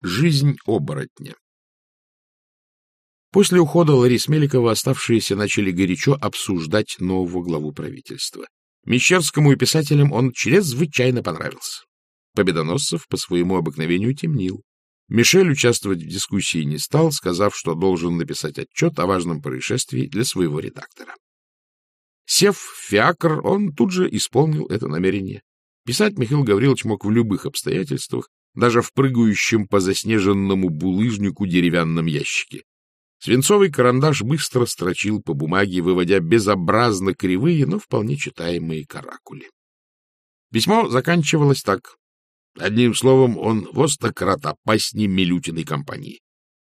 Жизнь оборотня После ухода Ларис Меликова оставшиеся начали горячо обсуждать нового главу правительства. Мещерскому и писателям он чрезвычайно понравился. Победоносцев по своему обыкновению темнил. Мишель участвовать в дискуссии не стал, сказав, что должен написать отчет о важном происшествии для своего редактора. Сев в фиакр, он тут же исполнил это намерение. Писать Михаил Гаврилович мог в любых обстоятельствах, даже в прыгающем по заснеженному булыжнику деревянном ящике. Свинцовый карандаш быстро строчил по бумаге, выводя безобразно кривые, но вполне читаемые каракули. Письмо заканчивалось так. Одним словом, он востократ опаснее Милютиной компании.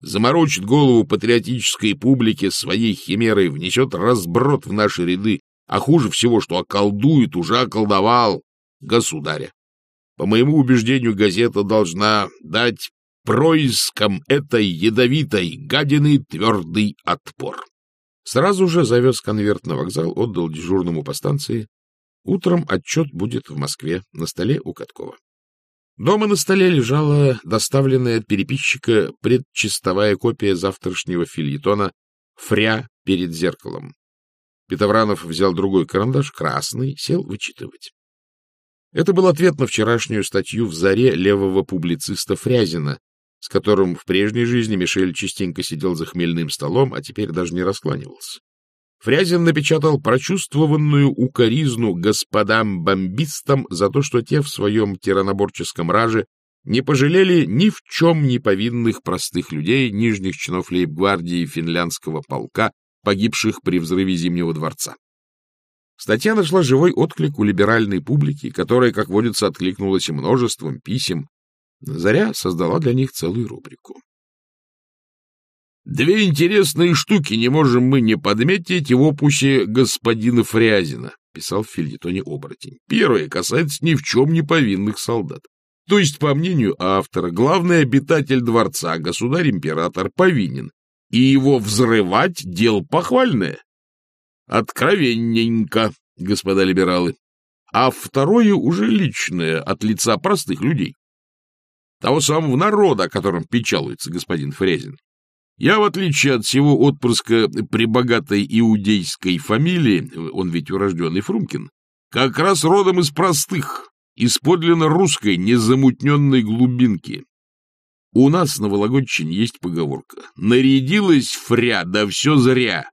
Заморочит голову патриотической публике своей химерой, внесет разброд в наши ряды, а хуже всего, что околдует, уже околдовал государя. По моему убеждению, газета должна дать проискам этой ядовитой гадины твердый отпор. Сразу же завез конверт на вокзал, отдал дежурному по станции. Утром отчет будет в Москве, на столе у Каткова. Дома на столе лежала доставленная от переписчика предчистовая копия завтрашнего фильетона «Фря перед зеркалом». Петовранов взял другой карандаш, красный, сел вычитывать. Это был ответ на вчерашнюю статью в «Заре» левого публициста Фрязина, с которым в прежней жизни Мишель частенько сидел за хмельным столом, а теперь даже не раскланивался. Фрязин напечатал прочувствованную укоризну господам-бомбистам за то, что те в своем тираноборческом раже не пожалели ни в чем не повинных простых людей, нижних чинов лейб-гвардии финляндского полка, погибших при взрыве Зимнего дворца. Статья нашла живой отклик у либеральной публики, которая, как водится, откликнулась множеством писем. Заря создала для них целую рубрику. Две интересные штуки не можем мы не подметить в опусе господина Фрязина, писал в фильетоне оборотень. Первое касается ни в чем не повинных солдат. То есть, по мнению автора, главный обитатель дворца, государь-император, повинен, и его взрывать — дел похвальное. Откровенненько, господа либералы. А второе уже личное, от лица простых людей. Того самого народа, о котором печалуется господин Фрязин. Я, в отличие от всего отпрыска при богатой иудейской фамилии, он ведь урожденный Фрумкин, как раз родом из простых, из подлинно русской незамутненной глубинки. У нас на Вологодчине есть поговорка «Нарядилась фря, да все зря».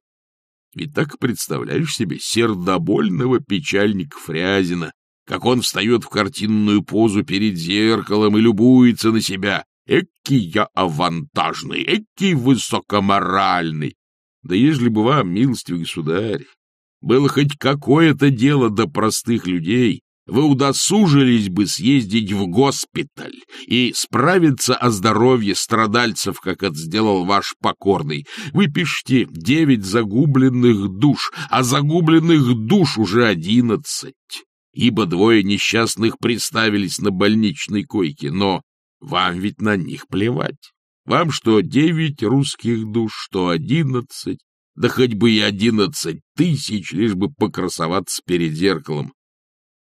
Ведь так представляешь себе сердобольного печальника Фрязина, как он встает в картинную позу перед зеркалом и любуется на себя. Эки я авантажный, эки высокоморальный. Да ежели бы вам, милостивый государь, было хоть какое-то дело до простых людей, вы удосужились бы съездить в госпиталь и справиться о здоровье страдальцев, как это сделал ваш покорный. Вы пишете девять загубленных душ, а загубленных душ уже одиннадцать, ибо двое несчастных приставились на больничной койке, но вам ведь на них плевать. Вам что девять русских душ, что одиннадцать, да хоть бы и одиннадцать тысяч, лишь бы покрасоваться перед зеркалом.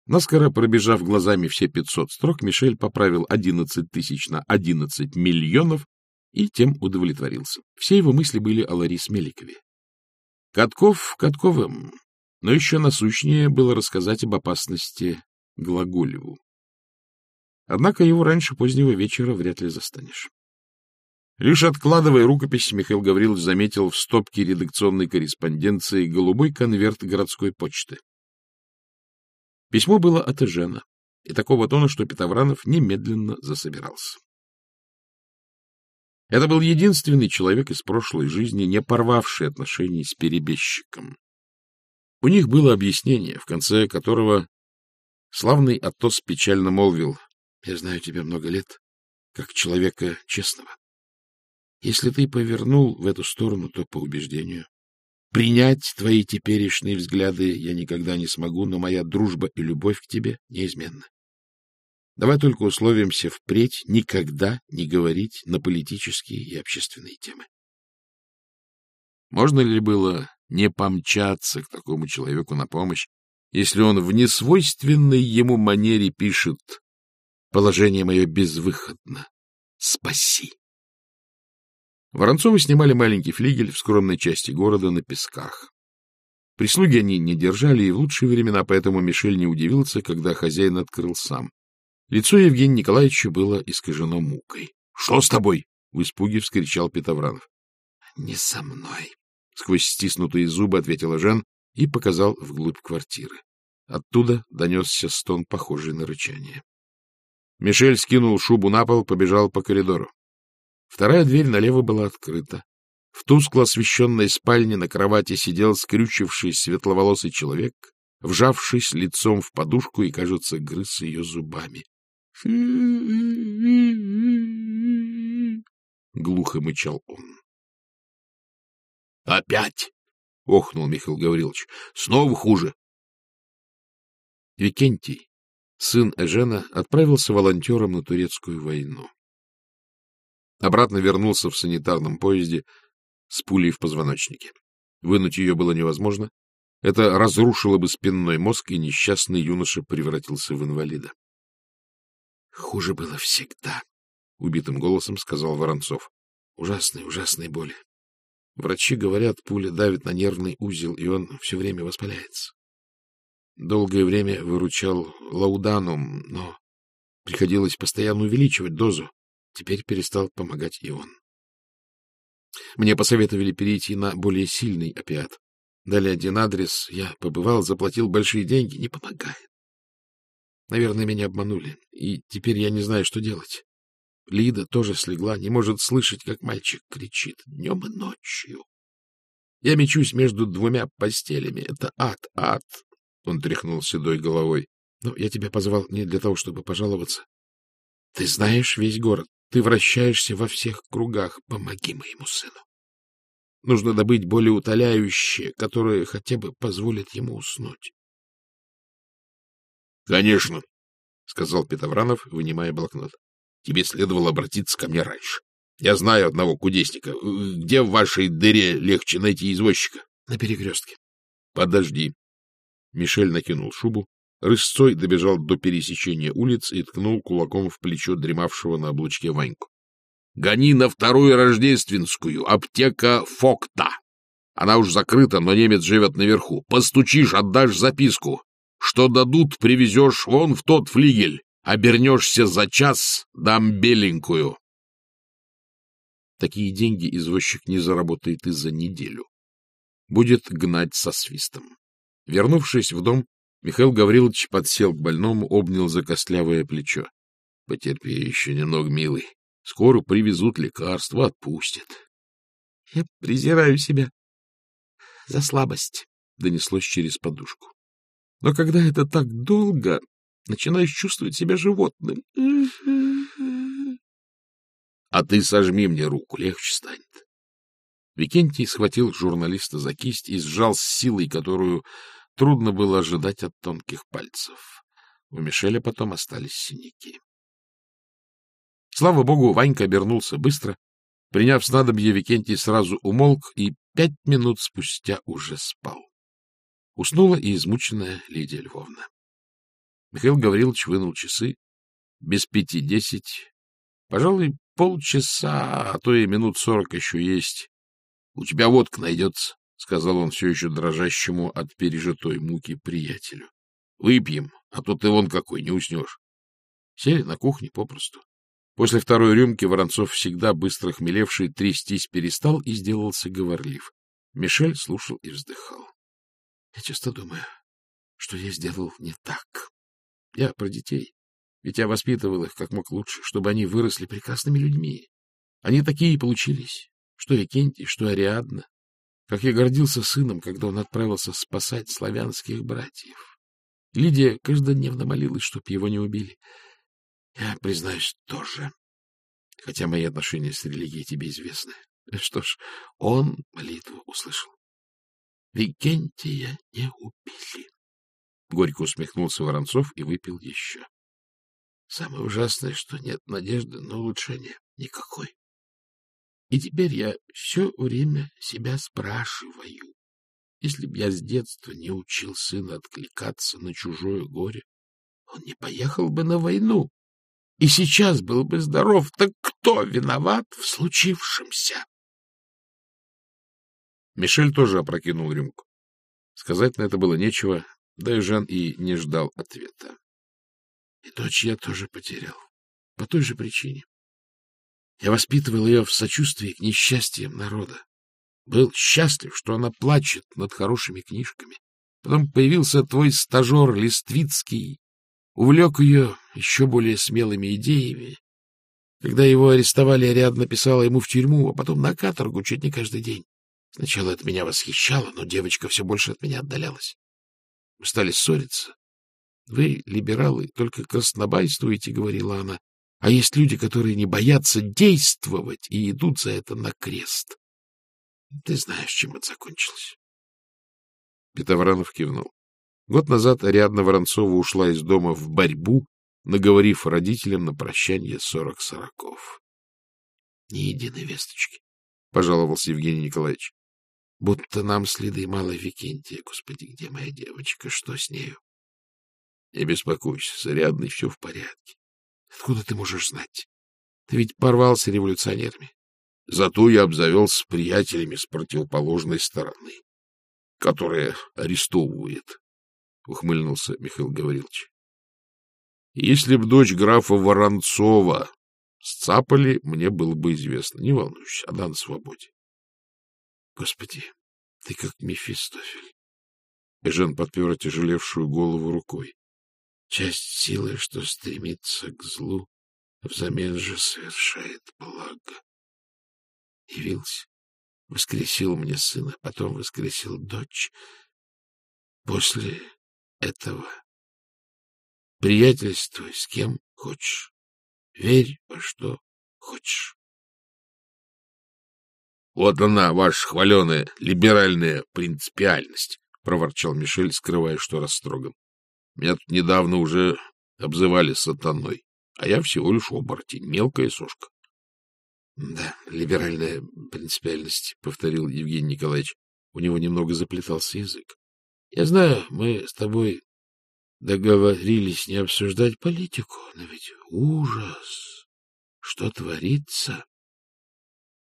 Наскоро пробежав глазами все пятьсот строк, Мишель поправил одиннадцать тысяч на одиннадцать миллионов и тем удовлетворился. Все его мысли были о Ларис Меликове. Катков Катковым, но еще насущнее было рассказать об опасности Глаголеву. Однако его раньше позднего вечера вряд ли застанешь. Лишь откладывая рукопись, Михаил Гаврилович заметил в стопке редакционной корреспонденции голубой конверт городской почты. Письмо было от Эжена, и такого тона, что Петовранов немедленно засобирался. Это был единственный человек из прошлой жизни, не порвавший отношений с перебежчиком. У них было объяснение, в конце которого славный Атос печально молвил, «Я знаю тебя много лет, как человека честного. Если ты повернул в эту сторону, то по убеждению. Принять твои теперешние взгляды я никогда не смогу, но моя дружба и любовь к тебе неизменны. Давай только условимся впредь никогда не говорить на политические и общественные темы. Можно ли было не помчаться к такому человеку на помощь, если он в несвойственной ему манере пишет «Положение мое безвыходно. Спаси! Воронцовы снимали маленький флигель в скромной части города на Песках. Прислуги они не держали и в лучшие времена, поэтому Мишель не удивился, когда хозяин открыл сам. Лицо Евгения Николаевича было искажено мукой. — Что с тобой? — в испуге вскричал Петовранов. — Не со мной, — сквозь стиснутые зубы ответила Жан и показал вглубь квартиры. Оттуда донесся стон, похожий на рычание. Мишель скинул шубу на пол, побежал по коридору. Вторая дверь налево была открыта. В тускло освещенной спальне на кровати сидел скрючивший светловолосый человек, вжавшись лицом в подушку и, кажется, грыз ее зубами. Глухо мычал он. — Опять! — охнул Михаил Гаврилович. — Снова хуже. Викентий, сын Эжена, отправился волонтером на турецкую войну. Обратно вернулся в санитарном поезде с пулей в позвоночнике. Вынуть ее было невозможно. Это разрушило бы спинной мозг, и несчастный юноша превратился в инвалида. — Хуже было всегда, — убитым голосом сказал Воронцов. — Ужасные, ужасные боли. Врачи говорят, пуля давит на нервный узел, и он все время воспаляется. Долгое время выручал лауданум, но приходилось постоянно увеличивать дозу. Теперь перестал помогать и он. Мне посоветовали перейти на более сильный опиат. Дали один адрес, я побывал, заплатил большие деньги, не помогает. Наверное, меня обманули, и теперь я не знаю, что делать. Лида тоже слегла, не может слышать, как мальчик кричит днем и ночью. Я мечусь между двумя постелями. Это ад, ад. Он тряхнул седой головой. Но я тебя позвал не для того, чтобы пожаловаться. Ты знаешь весь город. Ты вращаешься во всех кругах. Помоги моему сыну. Нужно добыть более утоляющее, которое хотя бы позволит ему уснуть. — Конечно, — сказал Петовранов, вынимая блокнот. — Тебе следовало обратиться ко мне раньше. Я знаю одного кудесника. Где в вашей дыре легче найти извозчика? — На перекрестке. — Подожди. Мишель накинул шубу, Рысцой добежал до пересечения улиц и ткнул кулаком в плечо дремавшего на облучке Ваньку. — Гони на вторую рождественскую, аптека Фокта. Она уж закрыта, но немец живет наверху. Постучишь, отдашь записку. Что дадут, привезешь вон в тот флигель. Обернешься за час, дам беленькую. Такие деньги извозчик не заработает и за неделю. Будет гнать со свистом. Вернувшись в дом, Михаил Гаврилович подсел к больному, обнял за костлявое плечо. — Потерпи еще немного, милый. Скоро привезут лекарства, отпустят. — Я презираю себя за слабость, — донеслось через подушку. Но когда это так долго, начинаешь чувствовать себя животным. — А ты сожми мне руку, легче станет. Викентий схватил журналиста за кисть и сжал с силой, которую Трудно было ожидать от тонких пальцев. У Мишеля потом остались синяки. Слава богу, Ванька обернулся быстро. Приняв снадобье, Викентий сразу умолк и пять минут спустя уже спал. Уснула и измученная Лидия Львовна. Михаил Гаврилович вынул часы. Без пяти десять. Пожалуй, полчаса, а то и минут сорок еще есть. У тебя водка найдется. — сказал он все еще дрожащему от пережитой муки приятелю. — Выпьем, а то ты вон какой, не уснешь. Сели на кухне попросту. После второй рюмки Воронцов, всегда быстро хмелевший, трястись перестал и сделался говорлив. Мишель слушал и вздыхал. — Я часто думаю, что я сделал не так. Я про детей. Ведь я воспитывал их как мог лучше, чтобы они выросли прекрасными людьми. Они такие и получились, что Викентий, что Ариадна, как я гордился сыном, когда он отправился спасать славянских братьев. Лидия каждодневно молилась, чтоб его не убили. Я, признаюсь, тоже. Хотя мои отношения с религией тебе известны. Что ж, он молитву услышал. Викентия не убили. Горько усмехнулся Воронцов и выпил еще. Самое ужасное, что нет надежды на улучшение. Никакой. И теперь я все время себя спрашиваю, если б я с детства не учил сына откликаться на чужое горе, он не поехал бы на войну. и сейчас был бы здоров, так кто виноват в случившемся? Мишель тоже опрокинул рюмку. Сказать на это было нечего, да и Жан и не ждал ответа. И дочь я тоже потерял. По той же причине. Я воспитывал ее в сочувствии к несчастьям народа. Был счастлив, что она плачет над хорошими книжками. Потом появился твой стажер Листвицкий, увлек ее еще более смелыми идеями. Когда его арестовали, Ариадна написала ему в тюрьму, а потом на каторгу чуть не каждый день. Сначала это меня восхищало, но девочка все больше от меня отдалялась. Мы стали ссориться. Вы, либералы, только краснобайствуете, — говорила она. А есть люди, которые не боятся действовать и идут за это на крест. Ты знаешь, чем это закончилось. Петовранов кивнул. Год назад Ариадна Воронцова ушла из дома в борьбу, наговорив родителям на прощание сорок сороков. — Ни единой весточки, — пожаловался Евгений Николаевич. — Будто нам следы мало Викентия. Господи, где моя девочка? Что с нею? — Не беспокойся, с Ариадной все в порядке. Откуда ты можешь знать? Ты ведь порвался революционерами. Зато я обзавелся приятелями с противоположной стороны, которые арестовывают, — ухмыльнулся Михаил Гаврилович. Если б дочь графа Воронцова сцапали, мне было бы известно. Не волнуйся, она на свободе. Господи, ты как Мефистофель. Эжен подпер тяжелевшую голову рукой. Часть силы, что стремится к злу, взамен же совершает благо. Явился, воскресил мне сына, потом воскресил дочь. После этого приятельствуй с кем хочешь, верь во что хочешь. — Вот она, ваша хваленая либеральная принципиальность, — проворчал Мишель, скрывая, что растроган. Меня тут недавно уже обзывали сатаной, а я всего лишь оборотень, мелкая сошка. — Да, либеральная принципиальность, — повторил Евгений Николаевич. У него немного заплетался язык. — Я знаю, мы с тобой договорились не обсуждать политику, но ведь ужас! Что творится?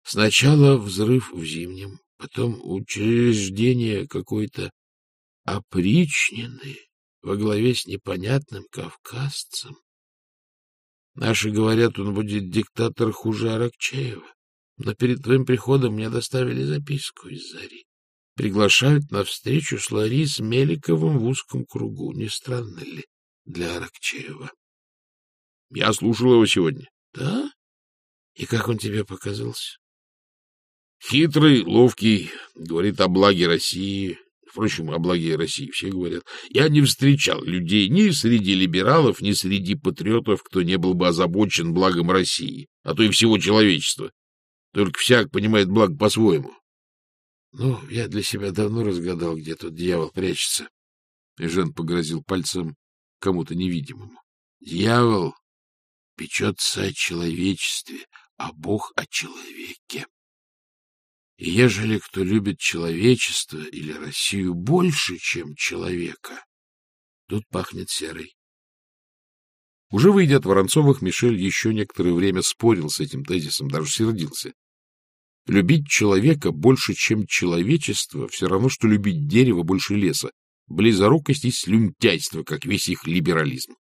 Сначала взрыв в Зимнем, потом учреждение какой-то опричнины во главе с непонятным кавказцем. Наши говорят, он будет диктатор хуже Аракчеева. Но перед твоим приходом мне доставили записку из Зари. Приглашают на встречу с Ларис Меликовым в узком кругу. Не странно ли для Аракчеева? Я слушал его сегодня. Да? И как он тебе показался? Хитрый, ловкий, говорит о благе России, Впрочем, о благе России все говорят. Я не встречал людей ни среди либералов, ни среди патриотов, кто не был бы озабочен благом России, а то и всего человечества. Только всяк понимает благо по-своему. Ну, я для себя давно разгадал, где тут дьявол прячется. И Жен погрозил пальцем кому-то невидимому. Дьявол печется о человечестве, а Бог о человеке. Ежели кто любит человечество или Россию больше, чем человека, тут пахнет серой. Уже выйдя от Воронцовых, Мишель еще некоторое время спорил с этим тезисом, даже сердился. Любить человека больше, чем человечество, все равно, что любить дерево больше леса, близорукость и слюнтяйство, как весь их либерализм.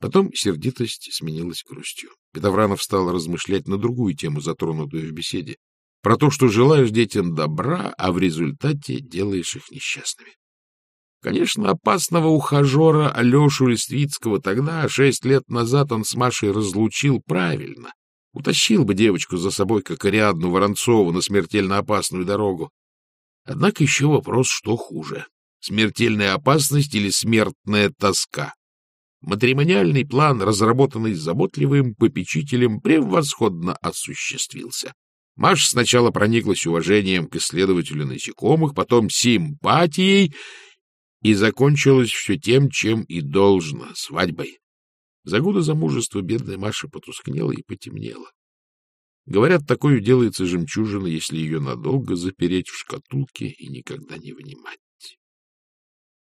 Потом сердитость сменилась грустью. Петовранов стал размышлять на другую тему, затронутую в беседе про то, что желаешь детям добра, а в результате делаешь их несчастными. Конечно, опасного ухажера Алешу Листвицкого тогда, шесть лет назад, он с Машей разлучил правильно. Утащил бы девочку за собой, как Ариадну Воронцову, на смертельно опасную дорогу. Однако еще вопрос, что хуже — смертельная опасность или смертная тоска. Матримониальный план, разработанный заботливым попечителем, превосходно осуществился. Маша сначала прониклась уважением к исследователю насекомых, потом симпатией, и закончилось все тем, чем и должно — свадьбой. За годы замужества бедная Маша потускнела и потемнела. Говорят, такое делается жемчужина, если ее надолго запереть в шкатулке и никогда не вынимать.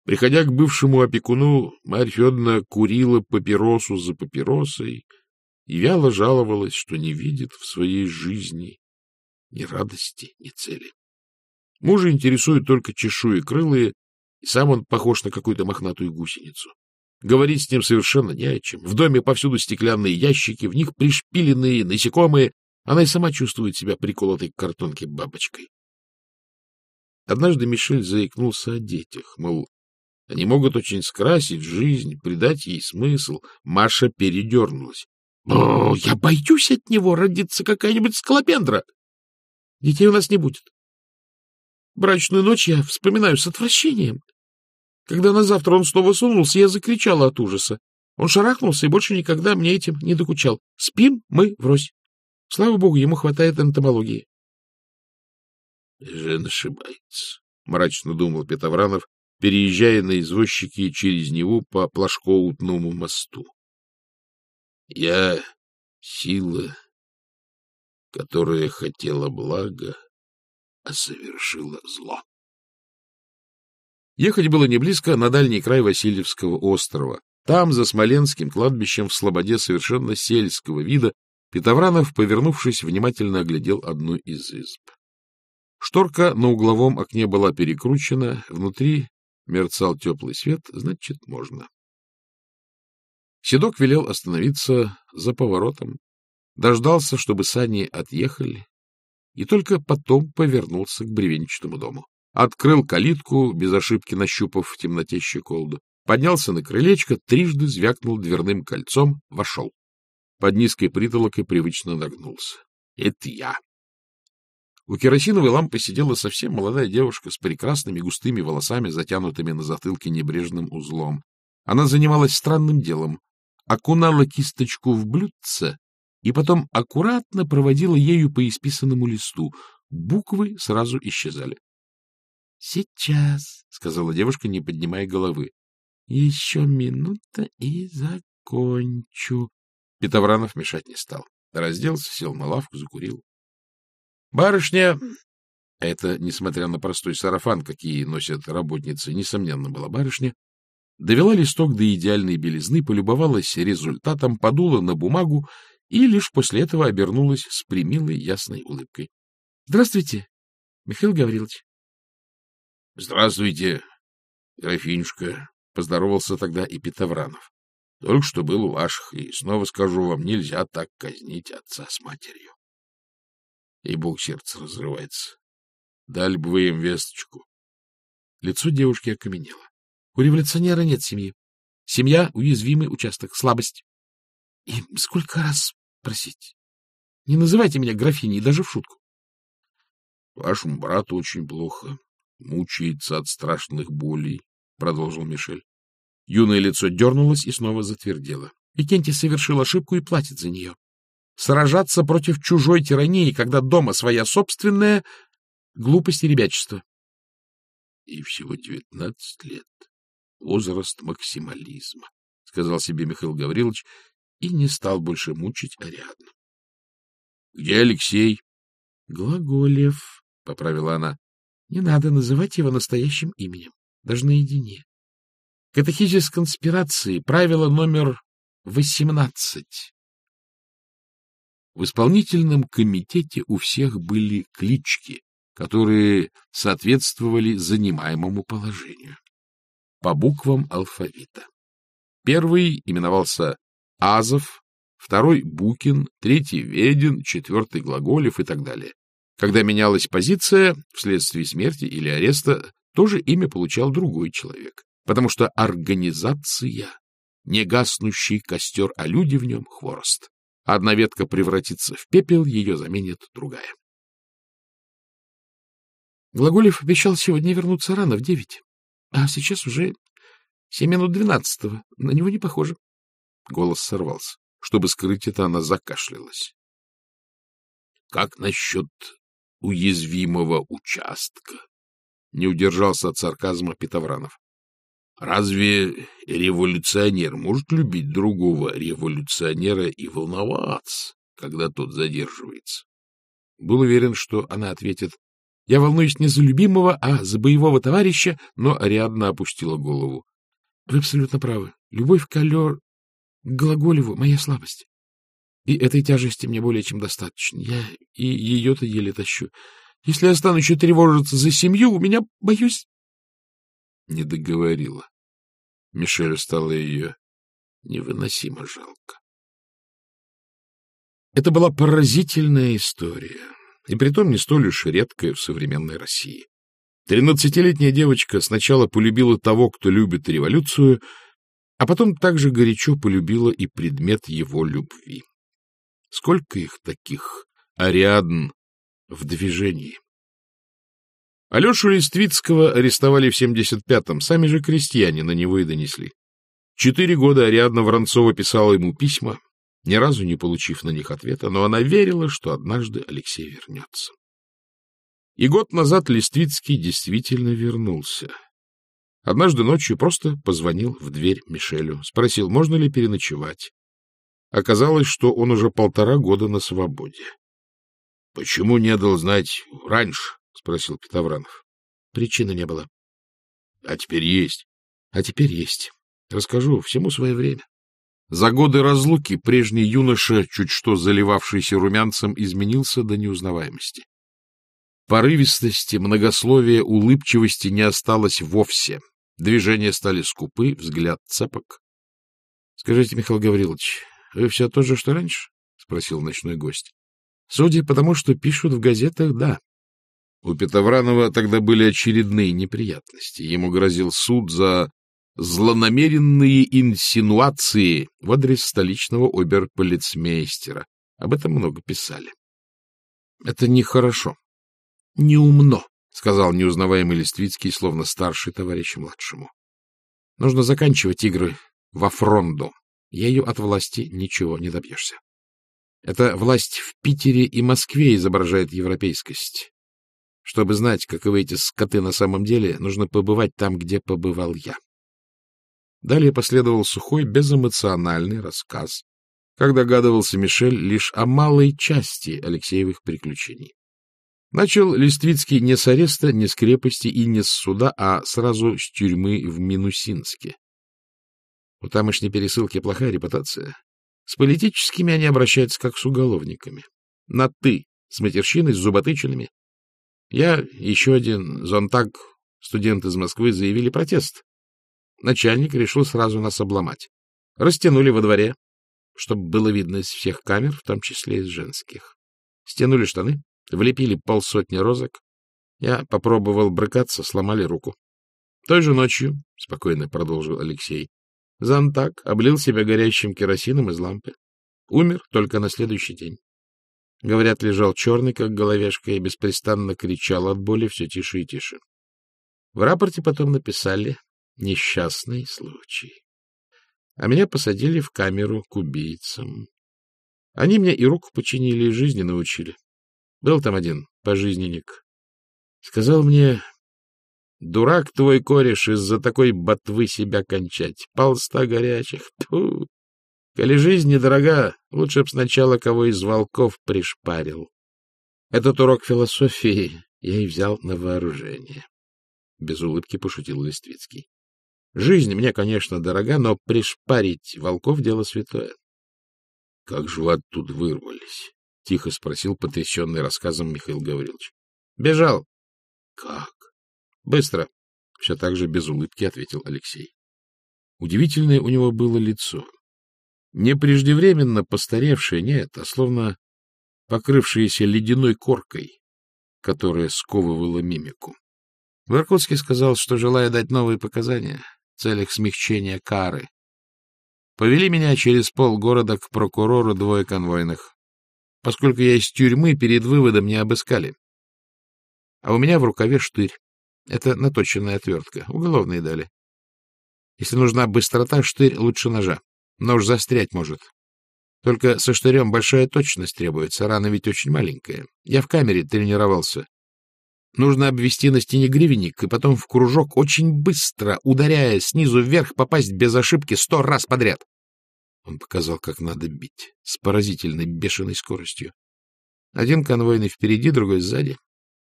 Приходя к бывшему опекуну, Марья Федоровна курила папиросу за папиросой и вяло жаловалась, что не видит в своей жизни ни радости, ни цели. Мужа интересуют только чешуи крылые, и сам он похож на какую-то мохнатую гусеницу. Говорить с ним совершенно не о чем. В доме повсюду стеклянные ящики, в них пришпиленные насекомые. Она и сама чувствует себя приколотой к картонке бабочкой. Однажды Мишель заикнулся о детях, мол, они могут очень скрасить жизнь, придать ей смысл. Маша передернулась. — я боюсь от него, родится какая-нибудь скалопендра. Детей у нас не будет. Брачную ночь я вспоминаю с отвращением. Когда на завтра он снова сунулся, я закричала от ужаса. Он шарахнулся и больше никогда мне этим не докучал. Спим мы врозь. Слава богу, ему хватает энтомологии. — Жена ошибается, — мрачно думал Петовранов, переезжая на извозчике через него по Плашкоутному мосту. — Я сила, которая хотела блага, а совершила зло. Ехать было не близко, на дальний край Васильевского острова. Там, за Смоленским кладбищем в Слободе совершенно сельского вида, Петовранов, повернувшись, внимательно оглядел одну из изб. Шторка на угловом окне была перекручена, внутри мерцал теплый свет, значит, можно. Седок велел остановиться за поворотом, дождался, чтобы сани отъехали, и только потом повернулся к бревенчатому дому. Открыл калитку, без ошибки нащупав в темноте щеколду. Поднялся на крылечко, трижды звякнул дверным кольцом, вошел. Под низкой притолокой привычно нагнулся. — Это я. У керосиновой лампы сидела совсем молодая девушка с прекрасными густыми волосами, затянутыми на затылке небрежным узлом. Она занималась странным делом. Окунала кисточку в блюдце и потом аккуратно проводила ею по исписанному листу. Буквы сразу исчезали. — Сейчас, — сказала девушка, не поднимая головы. — Еще минута и закончу. Петовранов мешать не стал. Разделся, сел на лавку, закурил. Барышня, это, несмотря на простой сарафан, какие носят работницы, несомненно, была барышня, довела листок до идеальной белизны, полюбовалась результатом, подула на бумагу и лишь после этого обернулась с примилой ясной улыбкой. — Здравствуйте, Михаил Гаврилович. — Здравствуйте, графинюшка, — поздоровался тогда и Петовранов. — Только что был у ваших, и снова скажу вам, нельзя так казнить отца с матерью. И бог сердце разрывается. Дали бы вы им весточку. Лицо девушки окаменело. У революционера нет семьи. Семья — уязвимый участок, слабость. И сколько раз просить? Не называйте меня графиней, даже в шутку. Вашему брату очень плохо мучается от страшных болей, — продолжил Мишель. Юное лицо дернулось и снова затвердело. Викентий совершил ошибку и платит за нее. Сражаться против чужой тирании, когда дома своя собственная — глупость и ребячество. И всего девятнадцать лет. Возраст максимализма, — сказал себе Михаил Гаврилович и не стал больше мучить Ариадну. — Где Алексей? — Глаголев, — поправила она. Не надо называть его настоящим именем, даже наедине. Катехизис конспирации, правило номер восемнадцать. В исполнительном комитете у всех были клички, которые соответствовали занимаемому положению, по буквам алфавита. Первый именовался Азов, второй — Букин, третий — Ведин, четвертый — Глаголев и так далее. Когда менялась позиция, вследствие смерти или ареста, тоже имя получал другой человек, потому что организация — не гаснущий костер, а люди в нем — хворост. Одна ветка превратится в пепел, ее заменит другая. Глаголев обещал сегодня вернуться рано, в девять, а сейчас уже семь минут двенадцатого. На него не похоже. Голос сорвался. Чтобы скрыть это, она закашлялась. — Как насчет уязвимого участка. Не удержался от сарказма Петовранов. Разве революционер может любить другого революционера и волноваться, когда тот задерживается? Был уверен, что она ответит, Я волнуюсь не за любимого, а за боевого товарища, но Ариадна опустила голову. — Вы абсолютно правы. Любовь к Аллер... Глаголеву — моя слабость. И этой тяжести мне более чем достаточно. Я и ее-то еле тащу. Если я стану еще тревожиться за семью, у меня, боюсь... Не договорила. Мишель стало ее невыносимо жалко. Это была поразительная история, и притом не столь уж редкая в современной России. Тринадцатилетняя девочка сначала полюбила того, кто любит революцию, а потом также горячо полюбила и предмет его любви. Сколько их таких, Ариадн, в движении? Алешу Листвицкого арестовали в 75-м, сами же крестьяне на него и донесли. Четыре года Ариадна Воронцова писала ему письма, ни разу не получив на них ответа, но она верила, что однажды Алексей вернется. И год назад Листвицкий действительно вернулся. Однажды ночью просто позвонил в дверь Мишелю, спросил, можно ли переночевать. Оказалось, что он уже полтора года на свободе. — Почему не дал знать раньше? — спросил Петовранов. — Причины не было. — А теперь есть? — А теперь есть. Расскажу, всему свое время. За годы разлуки прежний юноша, чуть что заливавшийся румянцем, изменился до неузнаваемости. Порывистости, многословия, улыбчивости не осталось вовсе. Движения стали скупы, взгляд цепок. — Скажите, Михаил Гаврилович, вы все то же, что раньше? — спросил ночной гость. — Судя по тому, что пишут в газетах, да. У Петровранова тогда были очередные неприятности. Ему грозил суд за злонамеренные инсинуации в адрес столичного оберполицмейстера. Об этом много писали. — Это нехорошо. — Неумно, — сказал неузнаваемый Листвицкий, словно старший товарищ младшему. — Нужно заканчивать игры во фронду. Ею от власти ничего не добьешься. Эта власть в Питере и Москве изображает европейскость. Чтобы знать, каковы эти скоты на самом деле, нужно побывать там, где побывал я. Далее последовал сухой, безэмоциональный рассказ, как догадывался Мишель лишь о малой части Алексеевых приключений. Начал Листвицкий не с ареста, не с крепости и не с суда, а сразу с тюрьмы в Минусинске. У тамошней пересылки плохая репутация. С политическими они обращаются как с уголовниками. На «ты», с матерщиной, с зуботычинами. Я, еще один зонтак, студент из Москвы, заявили протест. Начальник решил сразу нас обломать. Растянули во дворе, чтобы было видно из всех камер, в том числе из женских. Стянули штаны, влепили полсотни розок. Я попробовал брыкаться, сломали руку. Той же ночью, — спокойно продолжил Алексей, — Зантак облил себя горящим керосином из лампы. Умер только на следующий день. Говорят, лежал черный, как головешка, и беспрестанно кричал от боли все тише и тише. В рапорте потом написали Несчастный случай. А меня посадили в камеру к убийцам. Они мне и руку починили, и жизни научили. Был там один пожизненник. Сказал мне, дурак твой кореш из-за такой ботвы себя кончать. Полста горячих. Тьфу! Коли жизнь недорога, лучше б сначала кого из волков пришпарил. Этот урок философии я и взял на вооружение. Без улыбки пошутил Листвицкий. Жизнь мне, конечно, дорога, но пришпарить волков — дело святое. — Как же вы оттуда вырвались? — тихо спросил потрясенный рассказом Михаил Гаврилович. — Бежал. — Как? — Быстро. — все так же без улыбки ответил Алексей. Удивительное у него было лицо. Не преждевременно постаревшее, нет, а словно покрывшееся ледяной коркой, которая сковывала мимику. Воркутский сказал, что, желая дать новые показания, в целях смягчения кары. Повели меня через полгорода к прокурору двое конвойных. Поскольку я из тюрьмы, перед выводом не обыскали. А у меня в рукаве штырь. Это наточенная отвертка. Уголовные дали. Если нужна быстрота, штырь лучше ножа. Нож застрять может. Только со штырем большая точность требуется, рана ведь очень маленькая. Я в камере тренировался. Нужно обвести на стене гривенник и потом в кружок очень быстро, ударяя снизу вверх, попасть без ошибки сто раз подряд. Он показал, как надо бить, с поразительной бешеной скоростью. Один конвойный впереди, другой сзади.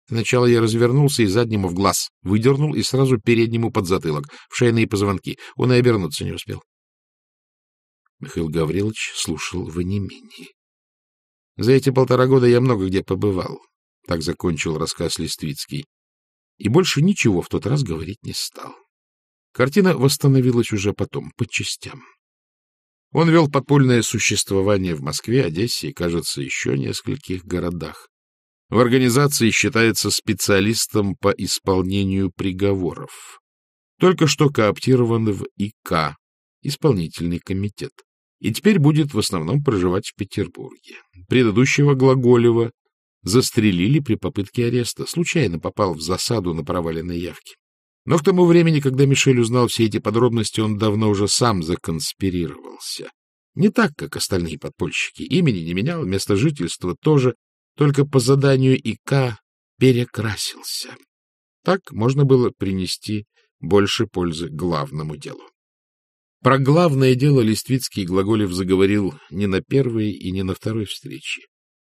Сначала я развернулся и заднему в глаз, выдернул и сразу переднему под затылок, в шейные позвонки. Он и обернуться не успел. Михаил Гаврилович слушал в онемении. За эти полтора года я много где побывал. Так закончил рассказ Листвицкий. И больше ничего в тот раз говорить не стал. Картина восстановилась уже потом, по частям. Он вел подпольное существование в Москве, Одессе и, кажется, еще нескольких городах. В организации считается специалистом по исполнению приговоров. Только что кооптирован в ИК, исполнительный комитет, и теперь будет в основном проживать в Петербурге. Предыдущего Глаголева застрелили при попытке ареста, случайно попал в засаду на проваленной явке. Но к тому времени, когда Мишель узнал все эти подробности, он давно уже сам законспирировался. Не так, как остальные подпольщики. Имени не менял, место жительства тоже, только по заданию ИК перекрасился. Так можно было принести больше пользы главному делу. Про главное дело Листвицкий Глаголев заговорил не на первой и не на второй встрече.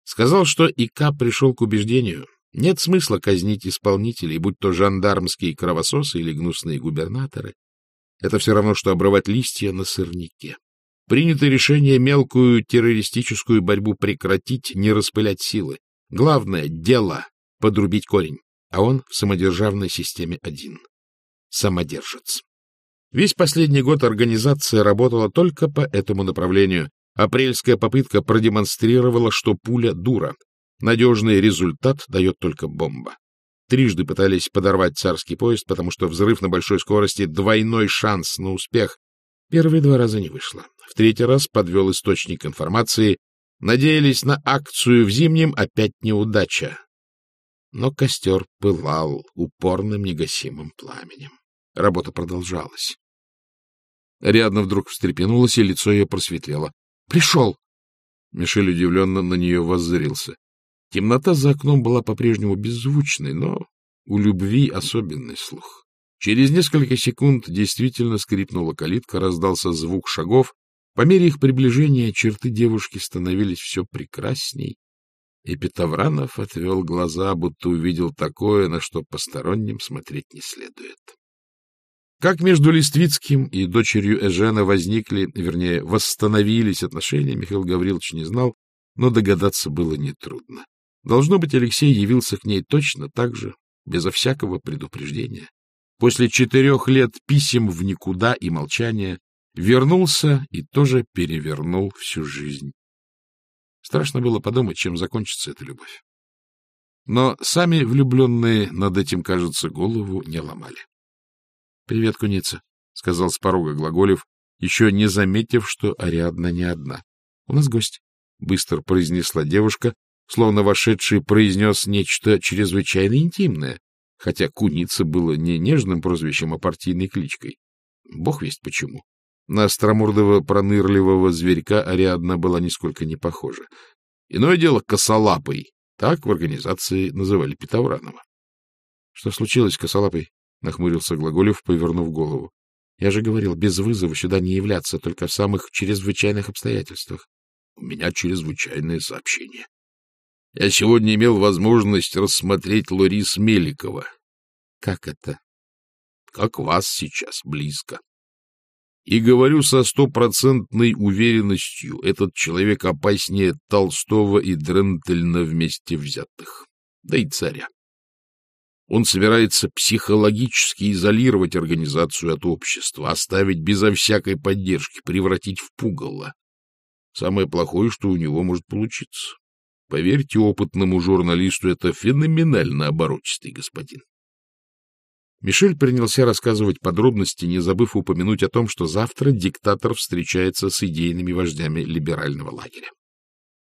Сказал, что ИК пришел к убеждению, нет смысла казнить исполнителей, будь то жандармские кровососы или гнусные губернаторы. Это все равно, что обрывать листья на сырнике. Принято решение мелкую террористическую борьбу прекратить, не распылять силы. Главное — дело — подрубить корень, а он в самодержавной системе один — самодержец. Весь последний год организация работала только по этому направлению. Апрельская попытка продемонстрировала, что пуля дура. Надежный результат дает только бомба. Трижды пытались подорвать царский поезд, потому что взрыв на большой скорости — двойной шанс на успех. Первые два раза не вышло. В третий раз подвел источник информации. Надеялись на акцию в зимнем, опять неудача. Но костер пылал упорным негасимым пламенем. Работа продолжалась. Ариадна вдруг встрепенулась, и лицо ее просветлело. — Пришел! Мишель удивленно на нее воззрился. Темнота за окном была по-прежнему беззвучной, но у любви особенный слух. Через несколько секунд действительно скрипнула калитка, раздался звук шагов. По мере их приближения черты девушки становились все прекрасней, и Петовранов отвел глаза, будто увидел такое, на что посторонним смотреть не следует. Как между Листвицким и дочерью Эжена возникли, вернее, восстановились отношения, Михаил Гаврилович не знал, но догадаться было нетрудно. Должно быть, Алексей явился к ней точно так же, безо всякого предупреждения. После четырех лет писем в никуда и молчания вернулся и тоже перевернул всю жизнь. Страшно было подумать, чем закончится эта любовь. Но сами влюбленные над этим, кажется, голову не ломали. — Привет, куница, — сказал с порога Глаголев, еще не заметив, что Ариадна не одна. — У нас гость, — быстро произнесла девушка, словно вошедший произнес нечто чрезвычайно интимное, хотя куница было не нежным прозвищем, а партийной кличкой. Бог весть почему. На остромордого пронырливого зверька Ариадна была нисколько не похожа. Иное дело косолапый. Так в организации называли Петовранова. — Что случилось, косолапый? — нахмурился Глаголев, повернув голову. — Я же говорил, без вызова сюда не являться, только в самых чрезвычайных обстоятельствах. — У меня чрезвычайное сообщение. Я сегодня имел возможность рассмотреть Лорис Меликова. — Как это? — Как вас сейчас, близко. И говорю со стопроцентной уверенностью, этот человек опаснее Толстого и Дрентельна вместе взятых, да и царя. Он собирается психологически изолировать организацию от общества, оставить безо всякой поддержки, превратить в пугало. Самое плохое, что у него может получиться. Поверьте опытному журналисту, это феноменально оборотистый господин. Мишель принялся рассказывать подробности, не забыв упомянуть о том, что завтра диктатор встречается с идейными вождями либерального лагеря.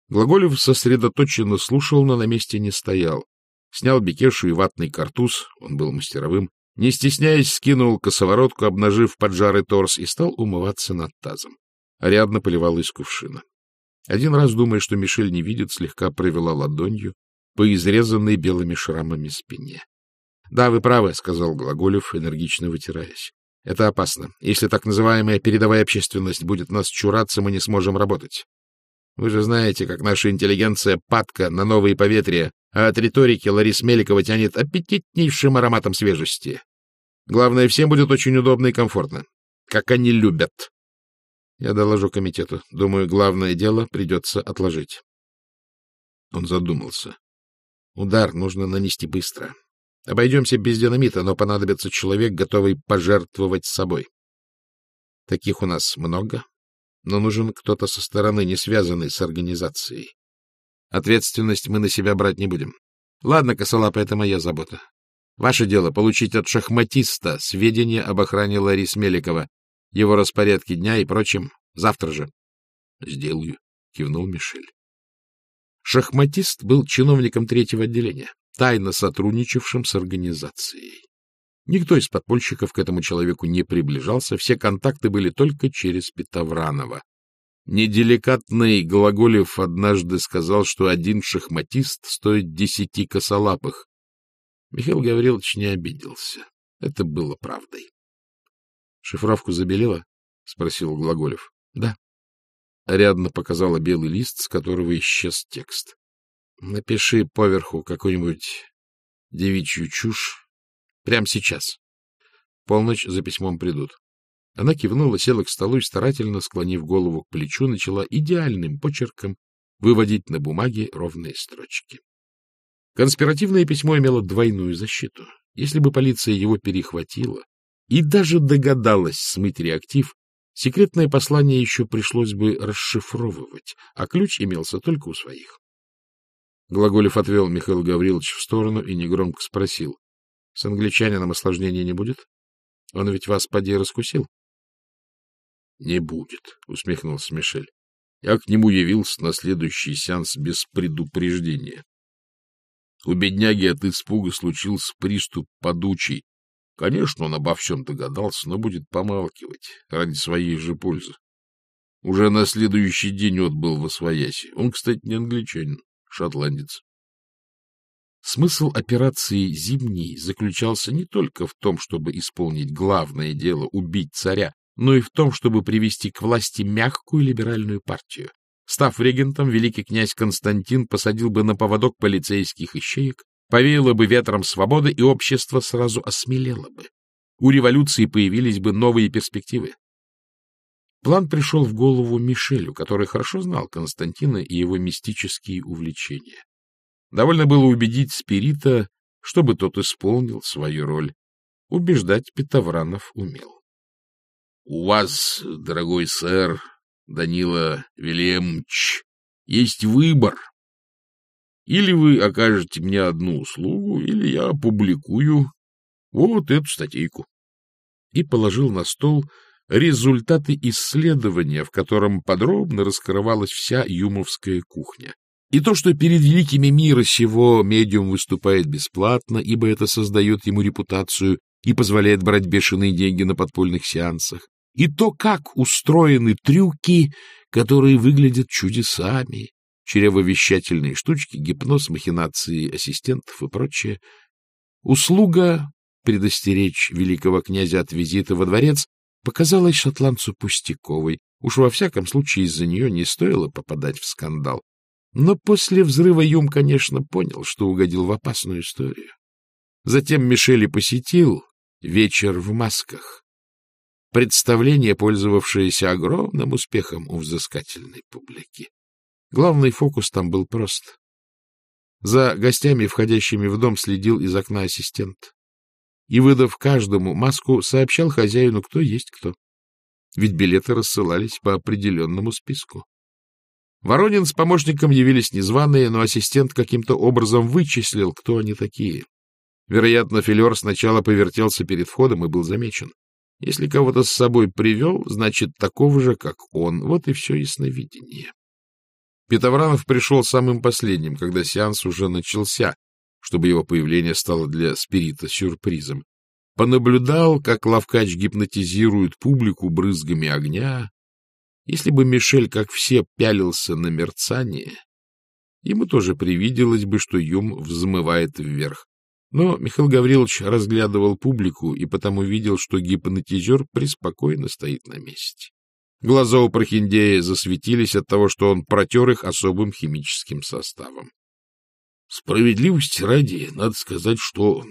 Глаголев сосредоточенно слушал, но на месте не стоял. Снял бекешу и ватный картуз, он был мастеровым, не стесняясь, скинул косоворотку, обнажив поджарый торс, и стал умываться над тазом. Ариадна поливала из кувшина. Один раз, думая, что Мишель не видит, слегка провела ладонью по изрезанной белыми шрамами спине. — Да, вы правы, — сказал Глаголев, энергично вытираясь. — Это опасно. Если так называемая передовая общественность будет нас чураться, мы не сможем работать. Вы же знаете, как наша интеллигенция падка на новые поветрия, а от риторики Ларис Меликова тянет аппетитнейшим ароматом свежести. Главное, всем будет очень удобно и комфортно. Как они любят. Я доложу комитету. Думаю, главное дело придется отложить. Он задумался. Удар нужно нанести быстро. Обойдемся без динамита, но понадобится человек, готовый пожертвовать собой. Таких у нас много, но нужен кто-то со стороны, не связанный с организацией. Ответственность мы на себя брать не будем. Ладно, косолапа, это моя забота. Ваше дело — получить от шахматиста сведения об охране Ларис Меликова, его распорядке дня и прочем. Завтра же. — Сделаю, — кивнул Мишель. Шахматист был чиновником третьего отделения, тайно сотрудничавшим с организацией. Никто из подпольщиков к этому человеку не приближался, все контакты были только через Петовранова. Неделикатный Глаголев однажды сказал, что один шахматист стоит десяти косолапых. Михаил Гаврилович не обиделся. Это было правдой. — Шифровку забелила? — спросил Глаголев. — Да. Рядно показала белый лист, с которого исчез текст. — Напиши поверху какую-нибудь девичью чушь. Прямо сейчас. Полночь за письмом придут. Она кивнула, села к столу и, старательно склонив голову к плечу, начала идеальным почерком выводить на бумаге ровные строчки. Конспиративное письмо имело двойную защиту. Если бы полиция его перехватила и даже догадалась смыть реактив, секретное послание еще пришлось бы расшифровывать, а ключ имелся только у своих. Глаголев отвел Михаил Гаврилович в сторону и негромко спросил. — С англичанином осложнений не будет? Он ведь вас поди раскусил? Не будет, — усмехнулся Мишель. Я к нему явился на следующий сеанс без предупреждения. У бедняги от испуга случился приступ подучий. Конечно, он обо всем догадался, но будет помалкивать ради своей же пользы. Уже на следующий день отбыл во свояси. Он, кстати, не англичанин, шотландец. Смысл операции «Зимний» заключался не только в том, чтобы исполнить главное дело — убить царя, но и в том, чтобы привести к власти мягкую либеральную партию. Став регентом, великий князь Константин посадил бы на поводок полицейских ищеек, повеяло бы ветром свободы, и общество сразу осмелело бы. У революции появились бы новые перспективы. План пришел в голову Мишелю, который хорошо знал Константина и его мистические увлечения. Довольно было убедить Спирита, чтобы тот исполнил свою роль. Убеждать Петовранов умел. — У вас, дорогой сэр, Данила Вильямович, есть выбор. Или вы окажете мне одну услугу, или я опубликую вот эту статейку. И положил на стол результаты исследования, в котором подробно раскрывалась вся юмовская кухня. И то, что перед великими мира сего медиум выступает бесплатно, ибо это создает ему репутацию и позволяет брать бешеные деньги на подпольных сеансах, и то, как устроены трюки, которые выглядят чудесами, чревовещательные штучки, гипноз, махинации ассистентов и прочее. Услуга предостеречь великого князя от визита во дворец показалась шотландцу пустяковой. Уж во всяком случае из-за нее не стоило попадать в скандал. Но после взрыва Юм, конечно, понял, что угодил в опасную историю. Затем Мишели посетил вечер в масках, представление, пользовавшееся огромным успехом у взыскательной публики. Главный фокус там был прост. За гостями, входящими в дом, следил из окна ассистент. И, выдав каждому маску, сообщал хозяину, кто есть кто. Ведь билеты рассылались по определенному списку. Воронин с помощником явились незваные, но ассистент каким-то образом вычислил, кто они такие. Вероятно, Филер сначала повертелся перед входом и был замечен. Если кого-то с собой привел, значит, такого же, как он. Вот и все ясновидение. Петовранов пришел самым последним, когда сеанс уже начался, чтобы его появление стало для спирита сюрпризом. Понаблюдал, как Лавкач гипнотизирует публику брызгами огня. Если бы Мишель, как все, пялился на мерцание, ему тоже привиделось бы, что Юм взмывает вверх. Но Михаил Гаврилович разглядывал публику и потому видел, что гипнотизер преспокойно стоит на месте. Глаза у прохиндея засветились от того, что он протер их особым химическим составом. Справедливости ради, надо сказать, что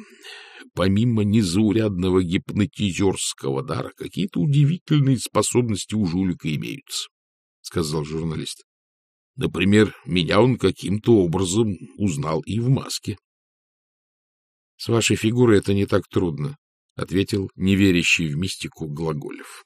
помимо незаурядного гипнотизерского дара, какие-то удивительные способности у жулика имеются, — сказал журналист. Например, меня он каким-то образом узнал и в маске. — С вашей фигурой это не так трудно, — ответил неверящий в мистику Глаголев.